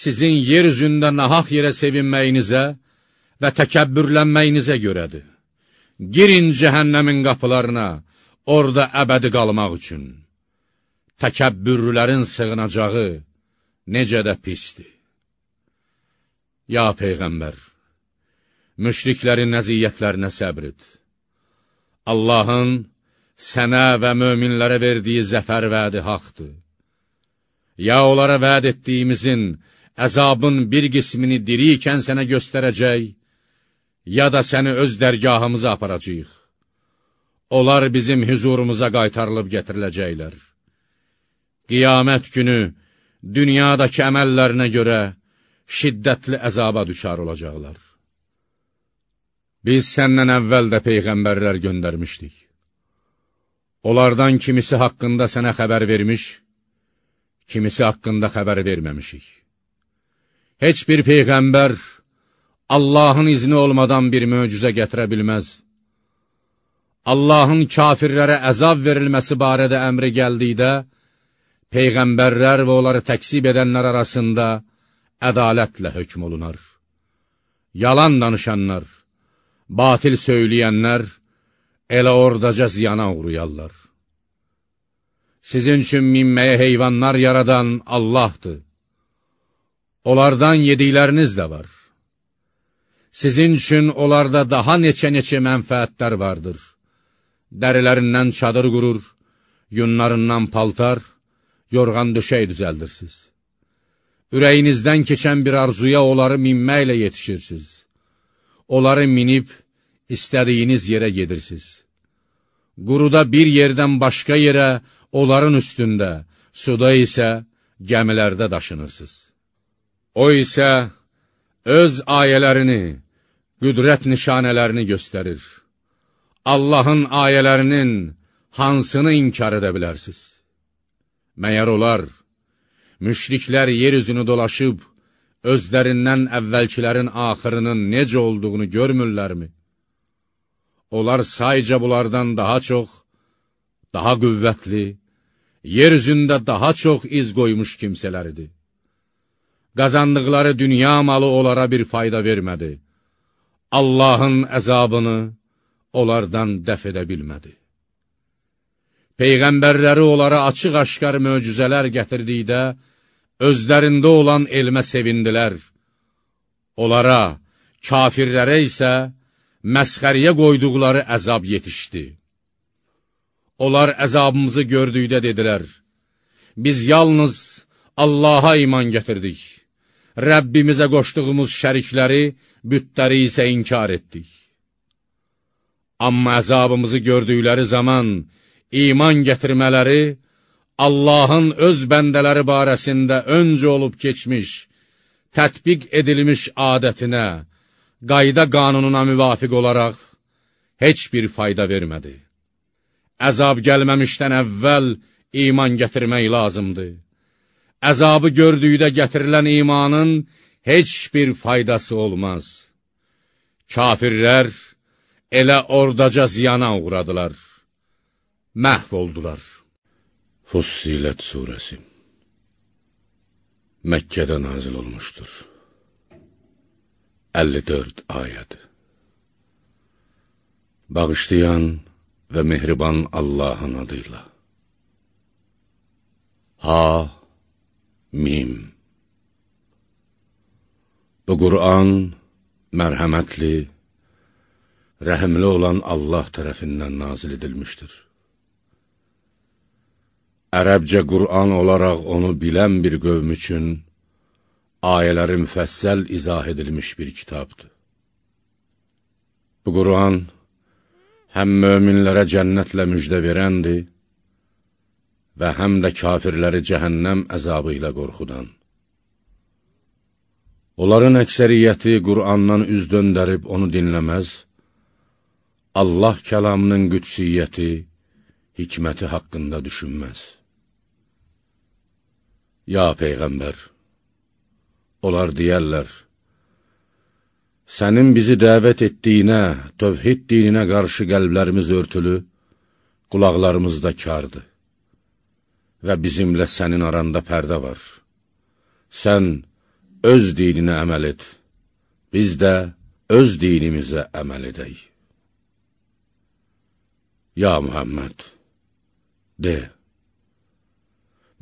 sizin yer üzündə nahaq yerə sevinməyinizə və təkəbbürlənməyinizə görədir. Girin cəhənnəmin qapılarına, orada əbədi qalmaq üçün təkəbbürlərin sığınacağı necə də pisdir. Ya Peyğəmbər, müşriklərin nəziyyətlərinə səbr et. Allahın sənə və möminlərə verdiyi zəfər vədi haqdır. Ya onlara vəd etdiyimizin əzabın bir qismini diri ikən sənə göstərəcək, ya da səni öz dərgahımıza aparacaq. Onlar bizim hüzurumuza qaytarılıb gətiriləcəklər. Qiyamət günü dünyadakı əməllərinə görə şiddətli əzaba düşar olacaqlar. Biz səndən əvvəl də peyğəmbərlər göndərmişdik. Onlardan kimisi haqqında sənə xəbər vermiş, kimisi haqqında xəbər verməmişik. Heç bir peyğəmbər Allahın izni olmadan bir möcüzə gətirə bilməz. Allahın kafirlərə əzab verilməsi barədə əmri gəldikdə, peyğəmbərlər və onları təksib edənlər arasında ədalətlə hökm olunar. Yalan danışanlar, batil söyləyənlər, elə oradaca ziyana uğrayarlar. Sizin üçün minməyə heyvanlar yaradan Allahdır. Onlardan yedikləriniz də var. Sizin üçün onlarda daha neçə-neçə mənfəətlər vardır. Dərilərindən çadır qurur, yunlarından paltar, yorğan döşək düzəldirsiniz. Ürəyinizdən keçən bir arzuya onları minməklə yetişirsiniz. Onları minib, istədiyiniz yerə gedirsiniz. Quruda bir yerdən başqa yerə, onların üstündə, suda isə gəmilərdə daşınırsınız. O isə öz ayələrini, qüdrət nişanələrini göstərir. Allahın ayələrinin hansını inkar edə bilərsiniz? Məyər olar, müşriklər yer üzünü dolaşıb, özlərindən əvvəlkilərin axırının necə olduğunu görmürlərmi? Onlar sayca bunlardan daha çox, daha qüvvətli, yer üzündə daha çox iz qoymuş kimsələridir. Qazandıqları dünya malı onlara bir fayda vermədi. Allahın əzabını onlardan dəf edə bilmədi. Peyğəmbərləri onlara açıq-aşkar möcüzələr gətirdikdə, özlərində olan elmə sevindilər. Onlara, kafirlərə isə məsxəriyə qoyduqları əzab yetişdi. Onlar əzabımızı gördükdə dedilər, biz yalnız Allaha iman gətirdik, Rəbbimizə qoşduğumuz şərikləri, bütləri isə inkar etdik. Amma əzabımızı gördükləri zaman iman gətirmələri, Allahın öz bəndələri barəsində öncə olub keçmiş, tətbiq edilmiş adətinə, qayda qanununa müvafiq olaraq heç bir fayda vermədi. Əzab gəlməmişdən əvvəl iman gətirmək lazımdır. Əzabı gördükdə gətirilən imanın heç bir faydası olmaz. Kafirlər elə ordaca ziyana uğradılar, məhv oldular. Fussilət surəsi Məkkədə nazil olmuşdur. 54 ayəd Bağışlayan və mehriban Allahın adıyla Ha, Mim Bu Qur'an mərhəmətli, rəhimli olan Allah tərəfindən nazil edilmişdir. Ərəbcə Qur'an olaraq onu bilən bir qövm üçün ayələri müfəssəl izah edilmiş bir kitabdır. Bu Quran həm möminlərə cənnətlə müjdə verəndir və həm də kafirləri cəhənnəm əzabı ilə qorxudan. Onların əksəriyyəti Qur'andan üz döndərib onu dinləməz, Allah kəlamının qüdsiyyəti, hikməti haqqında düşünməz. Ya Peyğəmbər! Onlar deyərlər, Sənin bizi dəvət etdiyinə, tövhid dininə qarşı qəlblərimiz örtülü, qulaqlarımız da kardır və bizimlə sənin aranda pərdə var. Sən öz dininə əməl et, biz də öz dinimizə əməl edək. Ya Muhammed, de,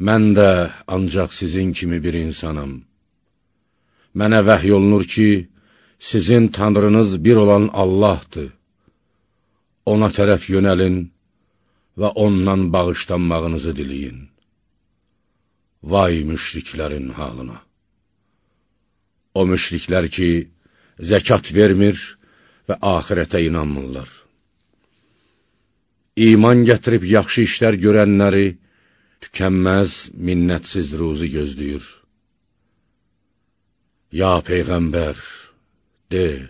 mən də ancaq sizin kimi bir insanım. Mənə vəhy olunur ki, sizin tanrınız bir olan Allahdır. Ona tərəf yönəlin və ondan bağışlanmağınızı diliyin. Vay müşriklərin halına! O müşriklər ki, zəkat vermir və axirətə inanmırlar. İman gətirib yaxşı işlər görənləri tükənməz, minnətsiz ruzi gözləyir. Ya Peyğəmbər, de,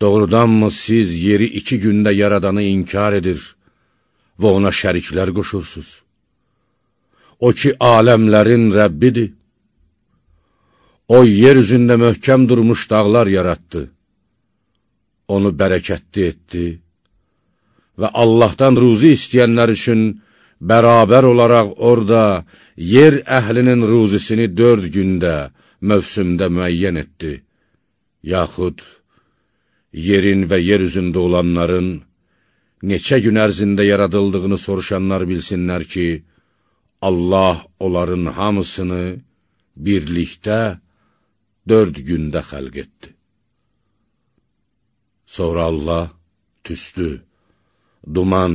doğrudanmı siz yeri iki gündə yaradanı inkar edir və ona şəriklər qoşursuz? O ki, aləmlərin Rəbbidir. O, yer üzündə möhkəm durmuş dağlar yaratdı. Onu bərəkətli etdi və Allahdan ruzi istəyənlər üçün bərabər olaraq orada yer əhlinin ruzisini dörd gündə, mövsümdə müəyyən etdi. Yaxud, yerin və yer üzündə olanların neçə gün ərzində yaradıldığını soruşanlar bilsinlər ki, Allah onların hamısını birlikdə dörd gündə xəlq etdi. Sonra Allah tüstü, duman,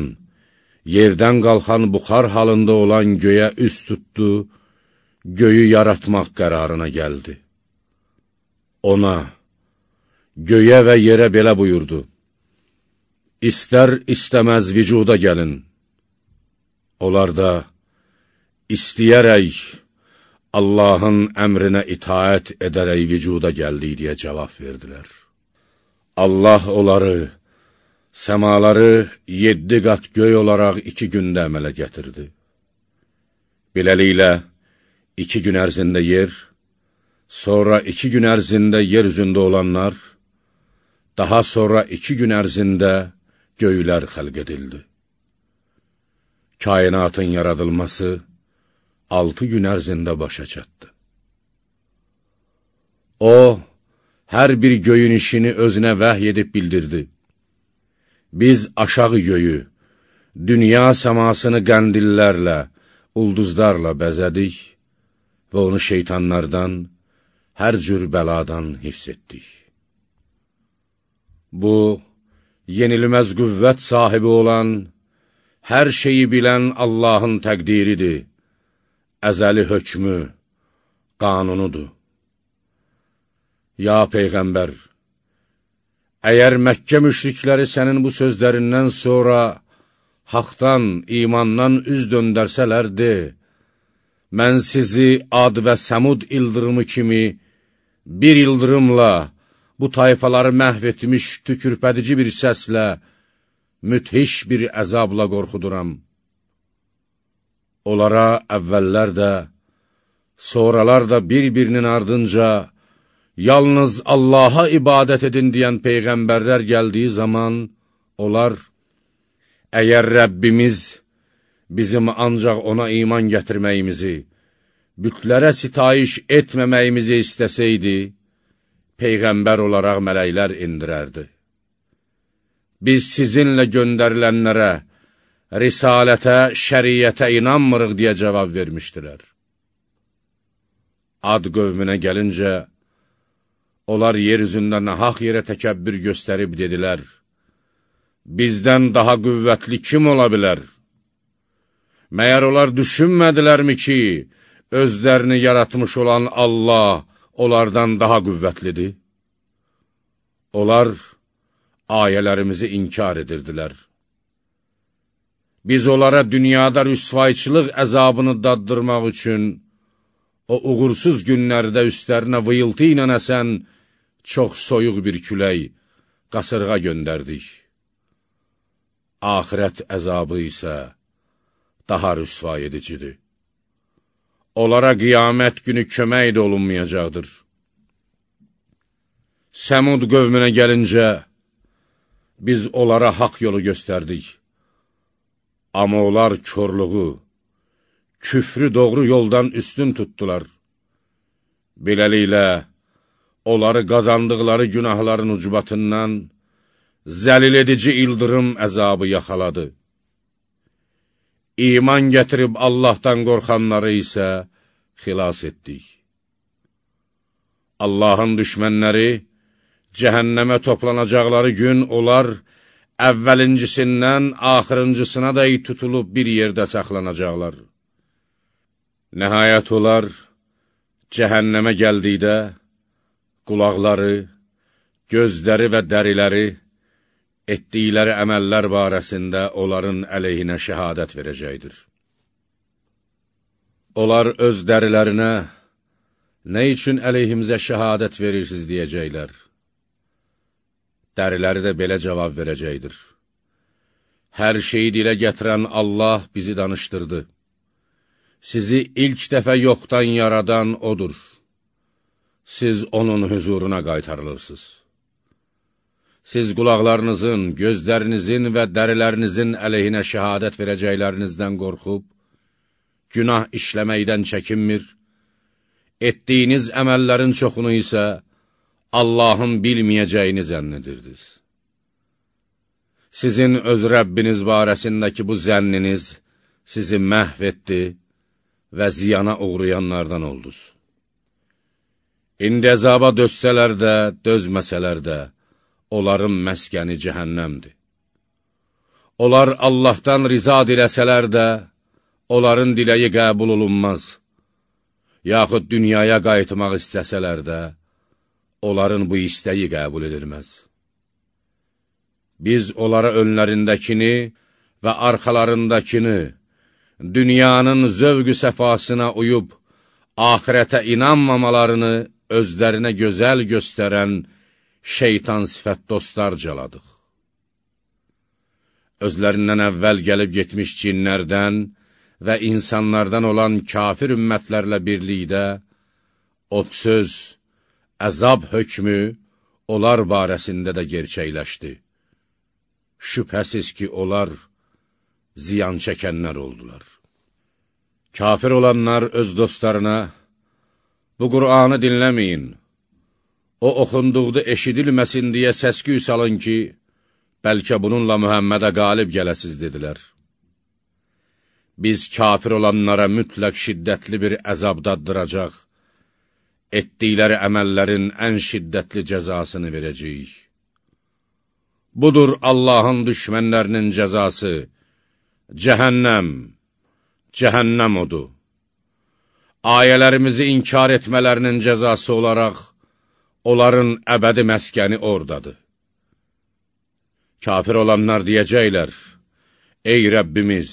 yerdən qalxan buxar halında olan göyə üst tutdu, göyü yaratmaq qərarına gəldi. Ona, göyə və yerə belə buyurdu, İstər istəməz vücuda gəlin. Onlar da, istəyərək, Allahın əmrinə itaət edərək vücuda gəldik deyə cavab verdilər. Allah onları, səmaları yeddi qat göy olaraq iki gündə əmələ gətirdi. Beləliklə, iki gün ərzində yer, sonra iki gün ərzində yer üzündə olanlar, daha sonra iki gün ərzində göylər xəlq edildi. Kainatın yaradılması altı gün ərzində başa çatdı. O, hər bir göyün işini özünə vəhy edib bildirdi. Biz aşağı göyü, dünya səmasını qəndillərlə, ulduzlarla bəzədik və onu şeytanlardan, hər cür bəladan hifz etdik. Bu, yenilməz qüvvət sahibi olan, hər şeyi bilən Allahın təqdiridir, əzəli hökmü, qanunudur. Ya Peyğəmbər, əgər Məkkə müşrikləri sənin bu sözlərindən sonra haqdan, imandan üz döndərsələr, de, mən sizi ad və səmud ildırımı kimi bir ildırımla bu tayfaları məhv etmiş tükürpədici bir səslə, müthiş bir əzabla qorxuduram. Onlara əvvəllər də, sonralar da bir-birinin ardınca, yalnız Allaha ibadət edin deyən Peyğəmbərlər gəldiyi zaman, onlar, əgər Rəbbimiz bizim ancaq ona iman gətirməyimizi, bütlərə sitayiş etməməyimizi istəsəydi, Peyğəmbər olaraq mələklər indirərdi. Biz sizinlə göndərilənlərə, risalətə, şəriyyətə inanmırıq deyə cavab vermişdilər. Ad qövmünə gəlincə, onlar yer üzündə nahaq yerə təkəbbür göstərib dedilər, bizdən daha qüvvətli kim ola bilər? Məyər onlar düşünmədilərmi ki, özlərini yaratmış olan Allah onlardan daha qüvvətlidir? Onlar ayələrimizi inkar edirdilər. Biz onlara dünyada rüsvayçılıq əzabını daddırmaq üçün o uğursuz günlərdə üstlərinə vıyıltı ilə əsən çox soyuq bir külək, qasırğa göndərdik. Ahirət əzabı isə daha rüsva edicidir. Onlara qiyamət günü kömək də olunmayacaqdır. Səmud qövmünə gəlincə, biz onlara haqq yolu göstərdik. Amma onlar körluğu, küfrü doğru yoldan üstün tutdular. Beləliklə, onları qazandıqları günahların ucbatından zəlil edici ildırım əzabı yaxaladı. İman gətirib Allahdan qorxanları isə xilas etdik. Allahın düşmənləri cəhənnəmə toplanacaqları gün onlar əvvəlincisindən axırıncısına da tutulub bir yerdə saxlanacaqlar. Nəhayət onlar cəhənnəmə gəldikdə qulaqları, gözləri və dəriləri, etdikləri əməllər barəsində onların əleyhinə şəhadət verəcəkdir. Onlar öz dərilərinə, nə üçün əleyhimizə şəhadət verirsiniz deyəcəklər. Dəriləri də belə cavab verəcəkdir. Hər şeyi dilə gətirən Allah bizi danışdırdı. Sizi ilk dəfə yoxdan yaradan O'dur. Siz O'nun hüzuruna qaytarılırsınız. Siz qulaqlarınızın, gözlərinizin və dərilərinizin əleyhinə şəhadət verəcəklərinizdən qorxub, günah işləməkdən çəkinmir, etdiyiniz əməllərin çoxunu isə Allahın bilməyəcəyini zənn edirdiniz. Sizin öz Rəbbiniz barəsindəki bu zənniniz sizi məhv etdi və ziyana uğrayanlardan olduz. İndi əzaba dözsələr də, dözməsələr də, onların məskəni cəhənnəmdir. Onlar Allahdan riza diləsələr də, onların diləyi qəbul olunmaz. Yaxud dünyaya qayıtmaq istəsələr də, onların bu istəyi qəbul edilməz. Biz onlara önlərindəkini və arxalarındakini, dünyanın zövqü səfasına uyub, ahirətə inanmamalarını özlərinə gözəl göstərən şeytan sifət dostlarcaladıq. Özlərindən əvvəl gəlib getmiş cinlərdən və insanlardan olan kafir ümmətlərlə birlikdə od söz, əzab hökmü onlar barəsində də gerçəkləşdi. Şübhəsiz ki, onlar ziyan çəkənlər oldular. Kafir olanlar öz dostlarına, bu Qur'anı dinləməyin, o oxunduqda eşidilməsin deyə səsküy salın ki, bəlkə bununla Mühəmmədə qalib gələsiz, dedilər. Biz kafir olanlara mütləq şiddətli bir əzab daddıracaq, etdikləri əməllərin ən şiddətli cəzasını verəcəyik. Budur Allahın düşmənlərinin cəzası, cəhənnəm, cəhənnəm odur. Ayələrimizi inkar etmələrinin cəzası olaraq, onların əbədi məskəni oradadır. Kafir olanlar deyəcəklər, Ey Rəbbimiz,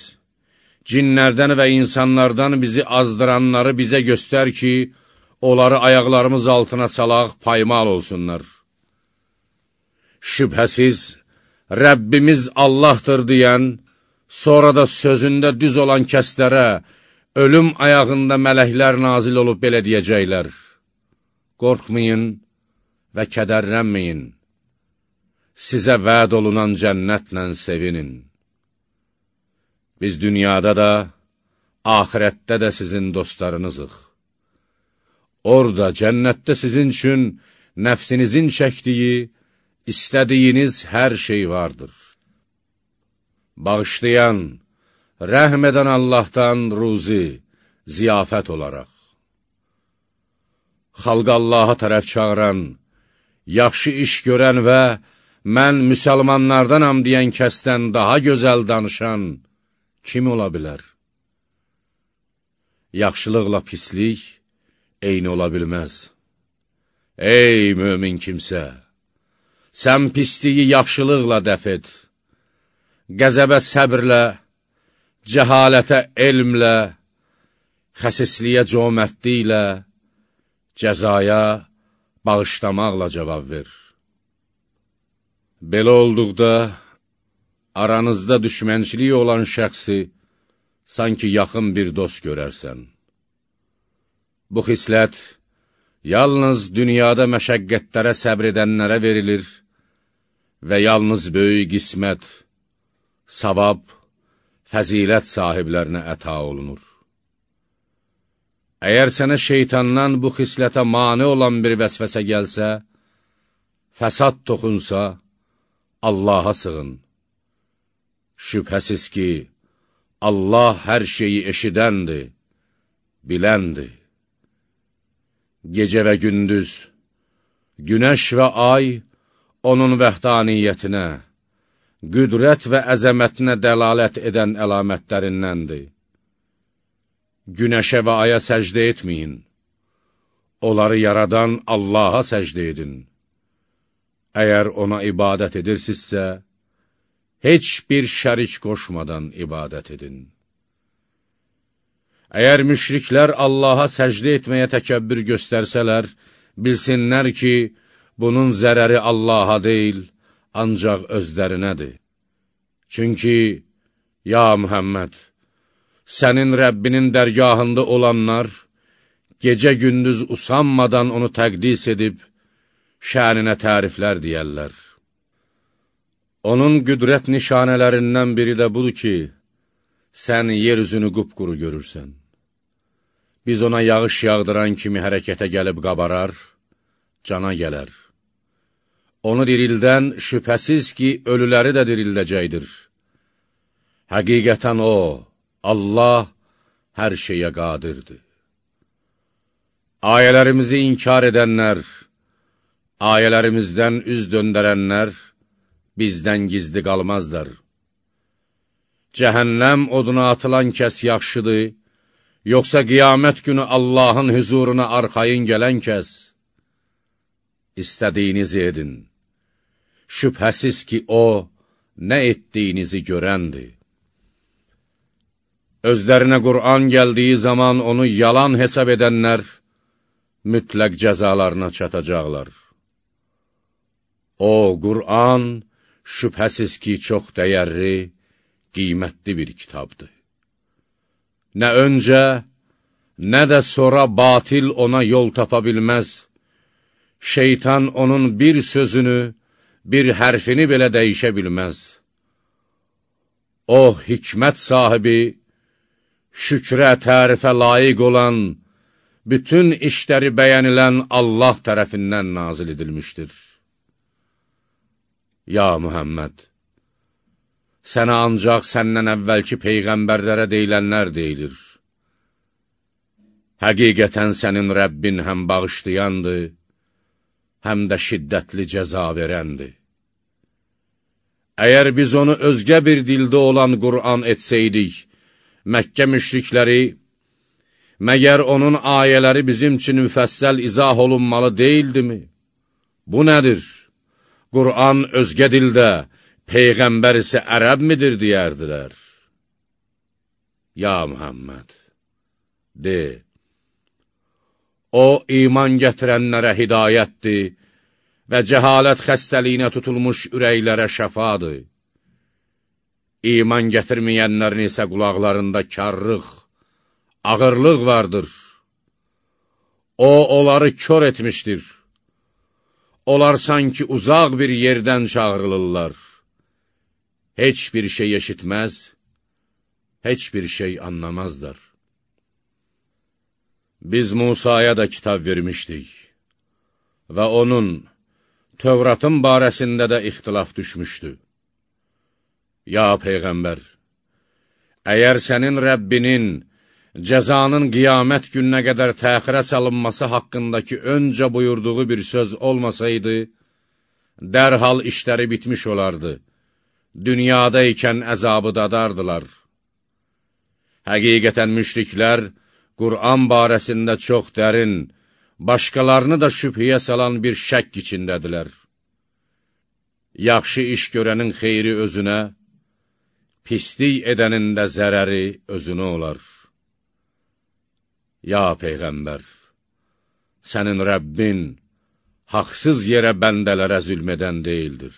cinlərdən və insanlardan bizi azdıranları bizə göstər ki, onları ayaqlarımız altına salaq, paymal olsunlar. Şübhəsiz, Rəbbimiz Allahdır deyən, sonra da sözündə düz olan kəslərə, ölüm ayağında mələklər nazil olub belə deyəcəklər. Qorxmayın və kədərlənməyin, sizə vəd olunan cənnətlə sevinin. Biz dünyada da, ahirətdə də sizin dostlarınızıq. Orada, cənnətdə sizin üçün nəfsinizin çəkdiyi, istədiyiniz hər şey vardır bağışlayan, rəhm edən Allahdan ruzi, ziyafət olaraq. Xalq Allaha tərəf çağıran, yaxşı iş görən və mən müsəlmanlardanam deyən kəsdən daha gözəl danışan kim ola bilər? Yaxşılıqla pislik eyni ola bilməz. Ey mömin kimsə! Sən pisliyi yaxşılıqla dəf et qəzəbə səbrlə, cəhalətə elmlə, xəsisliyə cömərtliklə, cəzaya bağışlamaqla cavab ver. Belə olduqda, aranızda düşmənçilik olan şəxsi sanki yaxın bir dost görərsən. Bu xislət yalnız dünyada məşəqqətlərə səbr edənlərə verilir və yalnız böyük qismət, savab, fəzilət sahiblərinə əta olunur. Əgər sənə şeytandan bu xislətə mane olan bir vəsvəsə gəlsə, fəsad toxunsa, Allaha sığın. Şübhəsiz ki, Allah hər şeyi eşidəndir, biləndir. Gecə və gündüz, günəş və ay onun vəhdaniyyətinə, qüdrət və əzəmətinə dəlalət edən əlamətlərindəndir. Günəşə və aya səcdə etməyin, onları yaradan Allaha səcdə edin. Əgər ona ibadət edirsinizsə, heç bir şərik qoşmadan ibadət edin. Əgər müşriklər Allaha səcdə etməyə təkəbbür göstərsələr, bilsinlər ki, bunun zərəri Allaha deyil, ancaq özlərinədir. Çünki, ya Mühəmməd, sənin Rəbbinin dərgahında olanlar, gecə-gündüz usanmadan onu təqdis edib, şəninə təriflər deyərlər. Onun qüdrət nişanələrindən biri də budur ki, sən yer üzünü qupquru görürsən. Biz ona yağış yağdıran kimi hərəkətə gəlib qabarar, cana gələr. Onu dirildən şübhəsiz ki, ölüləri də dirildəcəkdir. Həqiqətən O, Allah hər şeyə qadirdir. Ayələrimizi inkar edənlər, ayələrimizdən üz döndərənlər bizdən gizli qalmazlar. Cəhənnəm oduna atılan kəs yaxşıdır, yoxsa qiyamət günü Allahın hüzuruna arxayın gələn kəs? İstədiyinizi edin. Şübhəsiz ki, O, nə etdiyinizi görəndir. Özlərinə Qur'an gəldiyi zaman onu yalan hesab edənlər mütləq cəzalarına çatacaqlar. O, Qur'an, şübhəsiz ki, çox dəyərli, qiymətli bir kitabdır. Nə öncə, nə də sonra batil ona yol tapa bilməz, şeytan onun bir sözünü, bir hərfini belə dəyişə bilməz. O, hikmət sahibi, şükrə, tərifə layiq olan, bütün işləri bəyənilən Allah tərəfindən nazil edilmişdir. Ya Mühəmməd, sənə ancaq səndən əvvəlki peyğəmbərlərə deyilənlər deyilir. Həqiqətən sənin Rəbbin həm bağışlayandır, həm də şiddətli cəza verəndir. Əgər biz onu özgə bir dildə olan Qur'an etsəydik, Məkkə müşrikləri, məgər onun ayələri bizim üçün müfəssəl izah olunmalı deyildimi? Bu nədir? Qur'an özgə dildə, Peyğəmbər isə ərəb midir, deyərdilər. Ya Muhammed, de, O, iman gətirənlərə hidayətdir və cəhalət xəstəliyinə tutulmuş ürəklərə şəfadır. İman gətirməyənlərin isə qulaqlarında karlıq, ağırlıq vardır. O, onları kör etmişdir. Onlar sanki uzaq bir yerdən çağırılırlar. Heç bir şey eşitməz, heç bir şey anlamazlar. Biz Musaya da kitab vermişdik və onun, Tövratın barəsində də ixtilaf düşmüşdü. Ya Peyğəmbər, əgər sənin Rəbbinin cəzanın qiyamət gününə qədər təxirə salınması haqqındakı öncə buyurduğu bir söz olmasaydı, dərhal işləri bitmiş olardı, dünyada ikən əzabı dadardılar. Həqiqətən müşriklər Qur'an barəsində çox dərin, başqalarını da şübhəyə salan bir şək içindədilər. Yaxşı iş görənin xeyri özünə, pislik edənin də zərəri özünə olar. Ya Peyğəmbər, sənin Rəbbin haqsız yerə bəndələrə zülmədən deyildir.